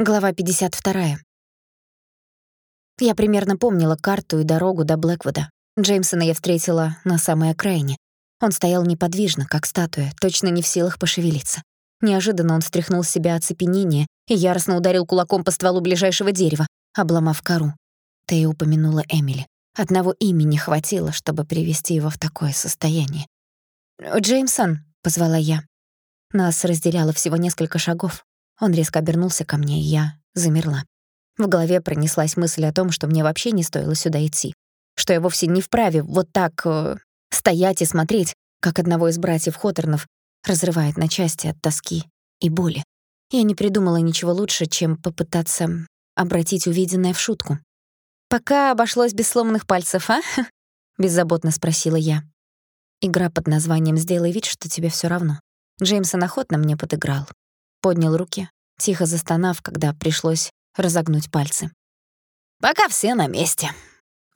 Глава 52. Я примерно помнила карту и дорогу до Блэквуда. Джеймсона я встретила на самой окраине. Он стоял неподвижно, как статуя, точно не в силах пошевелиться. Неожиданно он стряхнул с себя оцепенение и яростно ударил кулаком по стволу ближайшего дерева, обломав кору. Ты упомянула Эмили. Одного имени хватило, чтобы привести его в такое состояние. «Джеймсон», — позвала я. Нас разделяло всего несколько шагов. Он резко обернулся ко мне, и я замерла. В голове пронеслась мысль о том, что мне вообще не стоило сюда идти, что я вовсе не вправе вот так э, стоять и смотреть, как одного из братьев Хоторнов разрывает на части от тоски и боли. Я не придумала ничего лучше, чем попытаться обратить увиденное в шутку. «Пока обошлось без сломанных пальцев, а?» — беззаботно спросила я. Игра под названием «Сделай вид, что тебе всё равно». Джеймсон охотно мне подыграл поднял руки, тихо застонав, когда пришлось разогнуть пальцы. «Пока все на месте».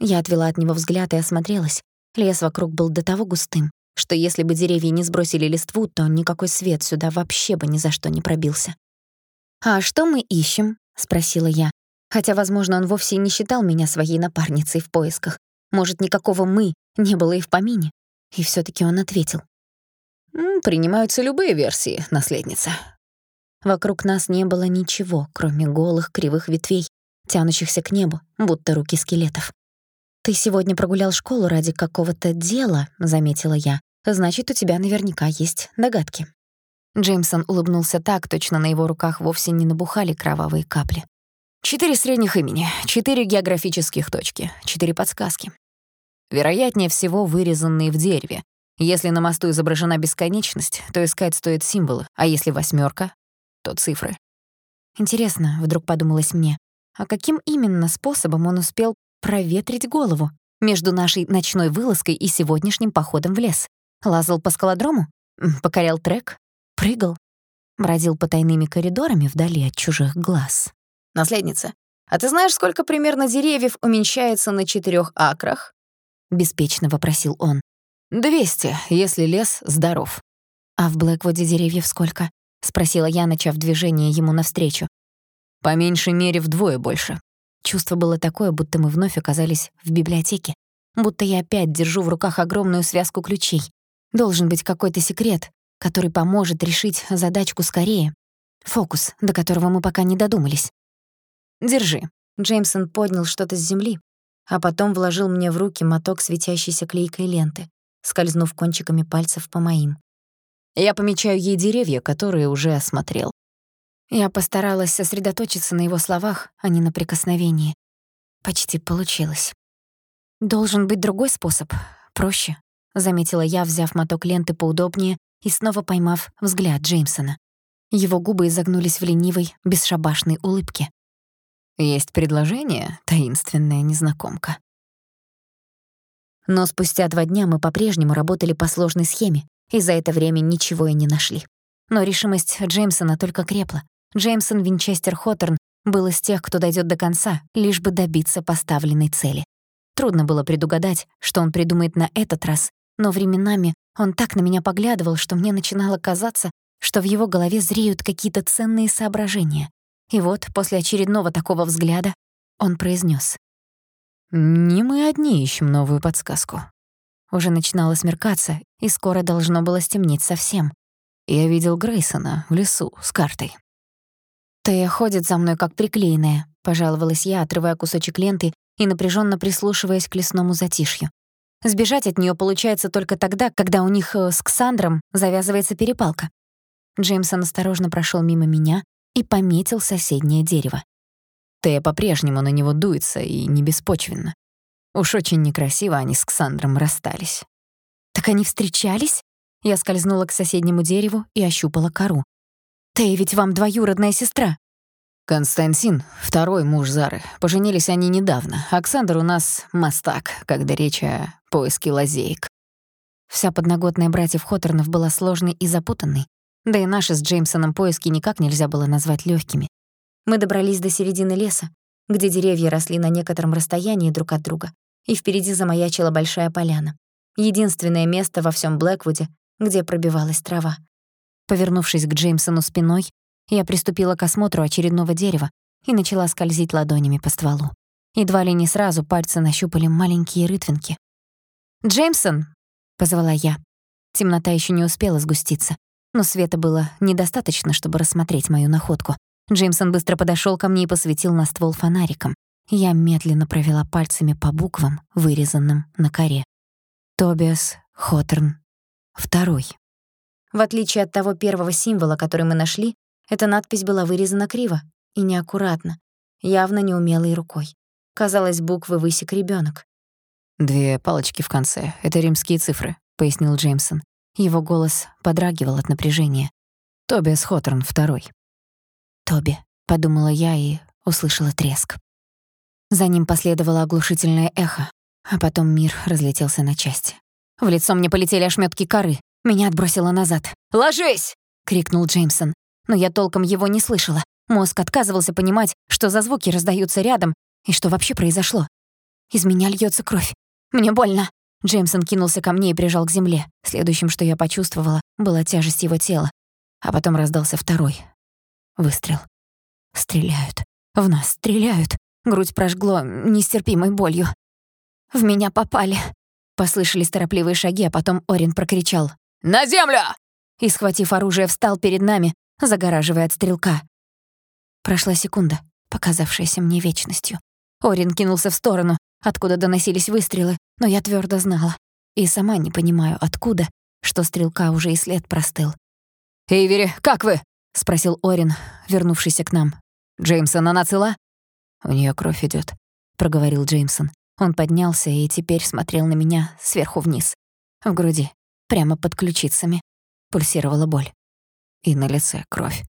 Я отвела от него взгляд и осмотрелась. Лес вокруг был до того густым, что если бы деревья не сбросили листву, то никакой свет сюда вообще бы ни за что не пробился. «А что мы ищем?» — спросила я. Хотя, возможно, он вовсе не считал меня своей напарницей в поисках. Может, никакого «мы» не было и в помине. И всё таки он ответил. «Принимаются любые версии, наследница. Вокруг нас не было ничего, кроме голых кривых ветвей, тянущихся к небу, будто руки скелетов. «Ты сегодня прогулял школу ради какого-то дела», — заметила я. «Значит, у тебя наверняка есть догадки». Джеймсон улыбнулся так, точно на его руках вовсе не набухали кровавые капли. «Четыре средних имени, четыре географических точки, четыре подсказки. Вероятнее всего, вырезанные в дереве. Если на мосту изображена бесконечность, то искать стоит символы, а если восьмерка, то цифры. Интересно, вдруг подумалось мне, а каким именно способом он успел проветрить голову между нашей ночной вылазкой и сегодняшним походом в лес? Лазал по скалодрому? Покорял трек? Прыгал? Бродил по тайными коридорами вдали от чужих глаз? «Наследница, а ты знаешь, сколько примерно деревьев уменьшается на четырёх акрах?» — беспечно вопросил он. «Двести, если лес здоров». «А в Блэквуде деревьев сколько?» — спросила я, начав движение ему навстречу. «По меньшей мере вдвое больше». Чувство было такое, будто мы вновь оказались в библиотеке. Будто я опять держу в руках огромную связку ключей. Должен быть какой-то секрет, который поможет решить задачку скорее. Фокус, до которого мы пока не додумались. «Держи». Джеймсон поднял что-то с земли, а потом вложил мне в руки моток светящейся клейкой ленты, скользнув кончиками пальцев по моим. Я помечаю ей деревья, которые уже осмотрел. Я постаралась сосредоточиться на его словах, а не на прикосновении. Почти получилось. «Должен быть другой способ, проще», — заметила я, взяв моток ленты поудобнее и снова поймав взгляд Джеймсона. Его губы изогнулись в ленивой, бесшабашной улыбке. «Есть предложение, таинственная незнакомка». Но спустя два дня мы по-прежнему работали по сложной схеме, и за это время ничего и не нашли. Но решимость Джеймсона только крепла. Джеймсон Винчестер Хоторн был из тех, кто дойдет до конца, лишь бы добиться поставленной цели. Трудно было предугадать, что он придумает на этот раз, но временами он так на меня поглядывал, что мне начинало казаться, что в его голове зреют какие-то ценные соображения. И вот, после очередного такого взгляда, он произнес: «Не мы одни ищем новую подсказку. Уже начинало смеркаться, и скоро должно было стемнеть совсем. Я видел Грейсона в лесу с картой. «Тея ходит за мной как приклеенная», — пожаловалась я, отрывая кусочек ленты и напряженно прислушиваясь к лесному затишью. Сбежать от нее получается только тогда, когда у них э, с Ксандром завязывается перепалка. Джеймсон осторожно прошел мимо меня и пометил соседнее дерево. Тея по-прежнему на него дуется и не беспочвенно. Уж очень некрасиво они с Ксандром расстались. «Так они встречались?» Я скользнула к соседнему дереву и ощупала кору. «Ты ведь вам двоюродная сестра». Константин, второй муж Зары. Поженились они недавно. Оксандр у нас мастак, когда речь о поиске лазеек. Вся подноготная братьев Хоторнов была сложной и запутанной. Да и наши с Джеймсоном поиски никак нельзя было назвать легкими. Мы добрались до середины леса, где деревья росли на некотором расстоянии друг от друга, и впереди замаячила большая поляна. Единственное место во всем Блэквуде, где пробивалась трава. Повернувшись к Джеймсону спиной, Я приступила к осмотру очередного дерева и начала скользить ладонями по стволу. Едва ли не сразу пальцы нащупали маленькие рытвинки. «Джеймсон!» — позвала я. Темнота еще не успела сгуститься, но света было недостаточно, чтобы рассмотреть мою находку. Джеймсон быстро подошел ко мне и посветил на ствол фонариком. Я медленно провела пальцами по буквам, вырезанным на коре. Тобиас Хоторн. Второй. В отличие от того первого символа, который мы нашли, эта надпись была вырезана криво и неаккуратно, явно неумелой рукой. Казалось, буквы высек ребёнок. «Две палочки в конце — это римские цифры», — пояснил Джеймсон. Его голос подрагивал от напряжения. «Тобиас Хоторн, второй». «Тоби», — подумала я и услышала треск. За ним последовало оглушительное эхо, а потом мир разлетелся на части. В лицо мне полетели ошметки коры. Меня отбросило назад. «Ложись!» — крикнул Джеймсон. Но я толком его не слышала. Мозг отказывался понимать, что за звуки раздаются рядом и что вообще произошло. Из меня льется кровь. Мне больно. Джеймсон кинулся ко мне и прижал к земле. Следующим, что я почувствовала, была тяжесть его тела. А потом раздался второй. Выстрел. Стреляют. В нас стреляют. Грудь прожгло нестерпимой болью. В меня попали. Послышались торопливые шаги, а потом Орин прокричал «На землю!» и, схватив оружие, встал перед нами, загораживая от стрелка. Прошла секунда, показавшаяся мне вечностью. Орин кинулся в сторону, откуда доносились выстрелы, но я твердо знала. И сама не понимаю, откуда, что стрелка уже и след простыл. «Эйвери, как вы?» — спросил Орин, вернувшийся к нам. «Джеймсон, она цела?» «У нее кровь идет, проговорил Джеймсон. Он поднялся и теперь смотрел на меня сверху вниз. В груди, прямо под ключицами, пульсировала боль. И на лице кровь.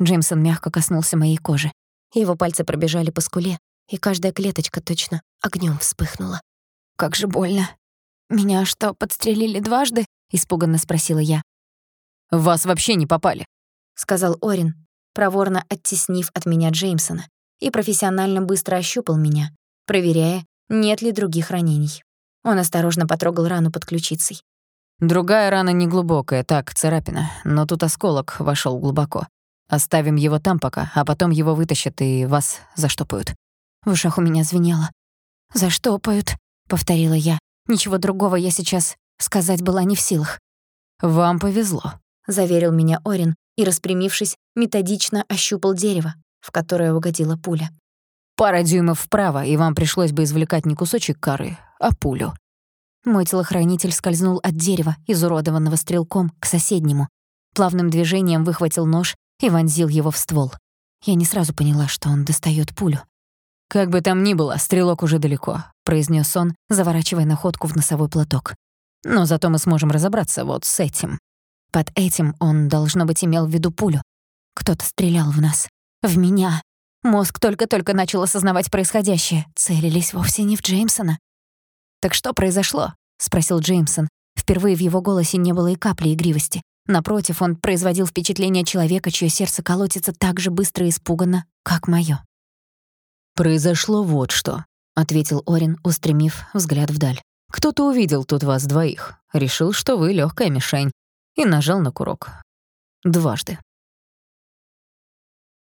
Джеймсон мягко коснулся моей кожи. Его пальцы пробежали по скуле, и каждая клеточка точно огнем вспыхнула. «Как же больно!» «Меня что, подстрелили дважды?» — испуганно спросила я. «Вас вообще не попали», — сказал Орин, проворно оттеснив от меня Джеймсона, и профессионально быстро ощупал меня, проверяя, нет ли других ранений. Он осторожно потрогал рану под ключицей. «Другая рана неглубокая, так, царапина, но тут осколок вошел глубоко. Оставим его там пока, а потом его вытащат и вас заштопают». В ушах у меня звенело. «Заштопают», — повторила я. Ничего другого я сейчас сказать была не в силах. «Вам повезло», — заверил меня Орин и, распрямившись, методично ощупал дерево, в которое угодила пуля. «Пара дюймов вправо, и вам пришлось бы извлекать не кусочек коры, а пулю». Мой телохранитель скользнул от дерева, изуродованного стрелком, к соседнему. Плавным движением выхватил нож и вонзил его в ствол. Я не сразу поняла, что он достаёт пулю. «Как бы там ни было, стрелок уже далеко», — произнес он, заворачивая находку в носовой платок. «Но зато мы сможем разобраться вот с этим». Под этим он, должно быть, имел в виду пулю. Кто-то стрелял в нас. В меня. Мозг только-только начал осознавать происходящее. Целились вовсе не в Джеймсона. «Так что произошло?» — спросил Джеймсон. Впервые в его голосе не было и капли игривости. Напротив, он производил впечатление человека, чье сердце колотится так же быстро и испуганно, как моё. «Произошло вот что», — ответил Орин, устремив взгляд вдаль. «Кто-то увидел тут вас двоих, решил, что вы легкая мишень, и нажал на курок. Дважды».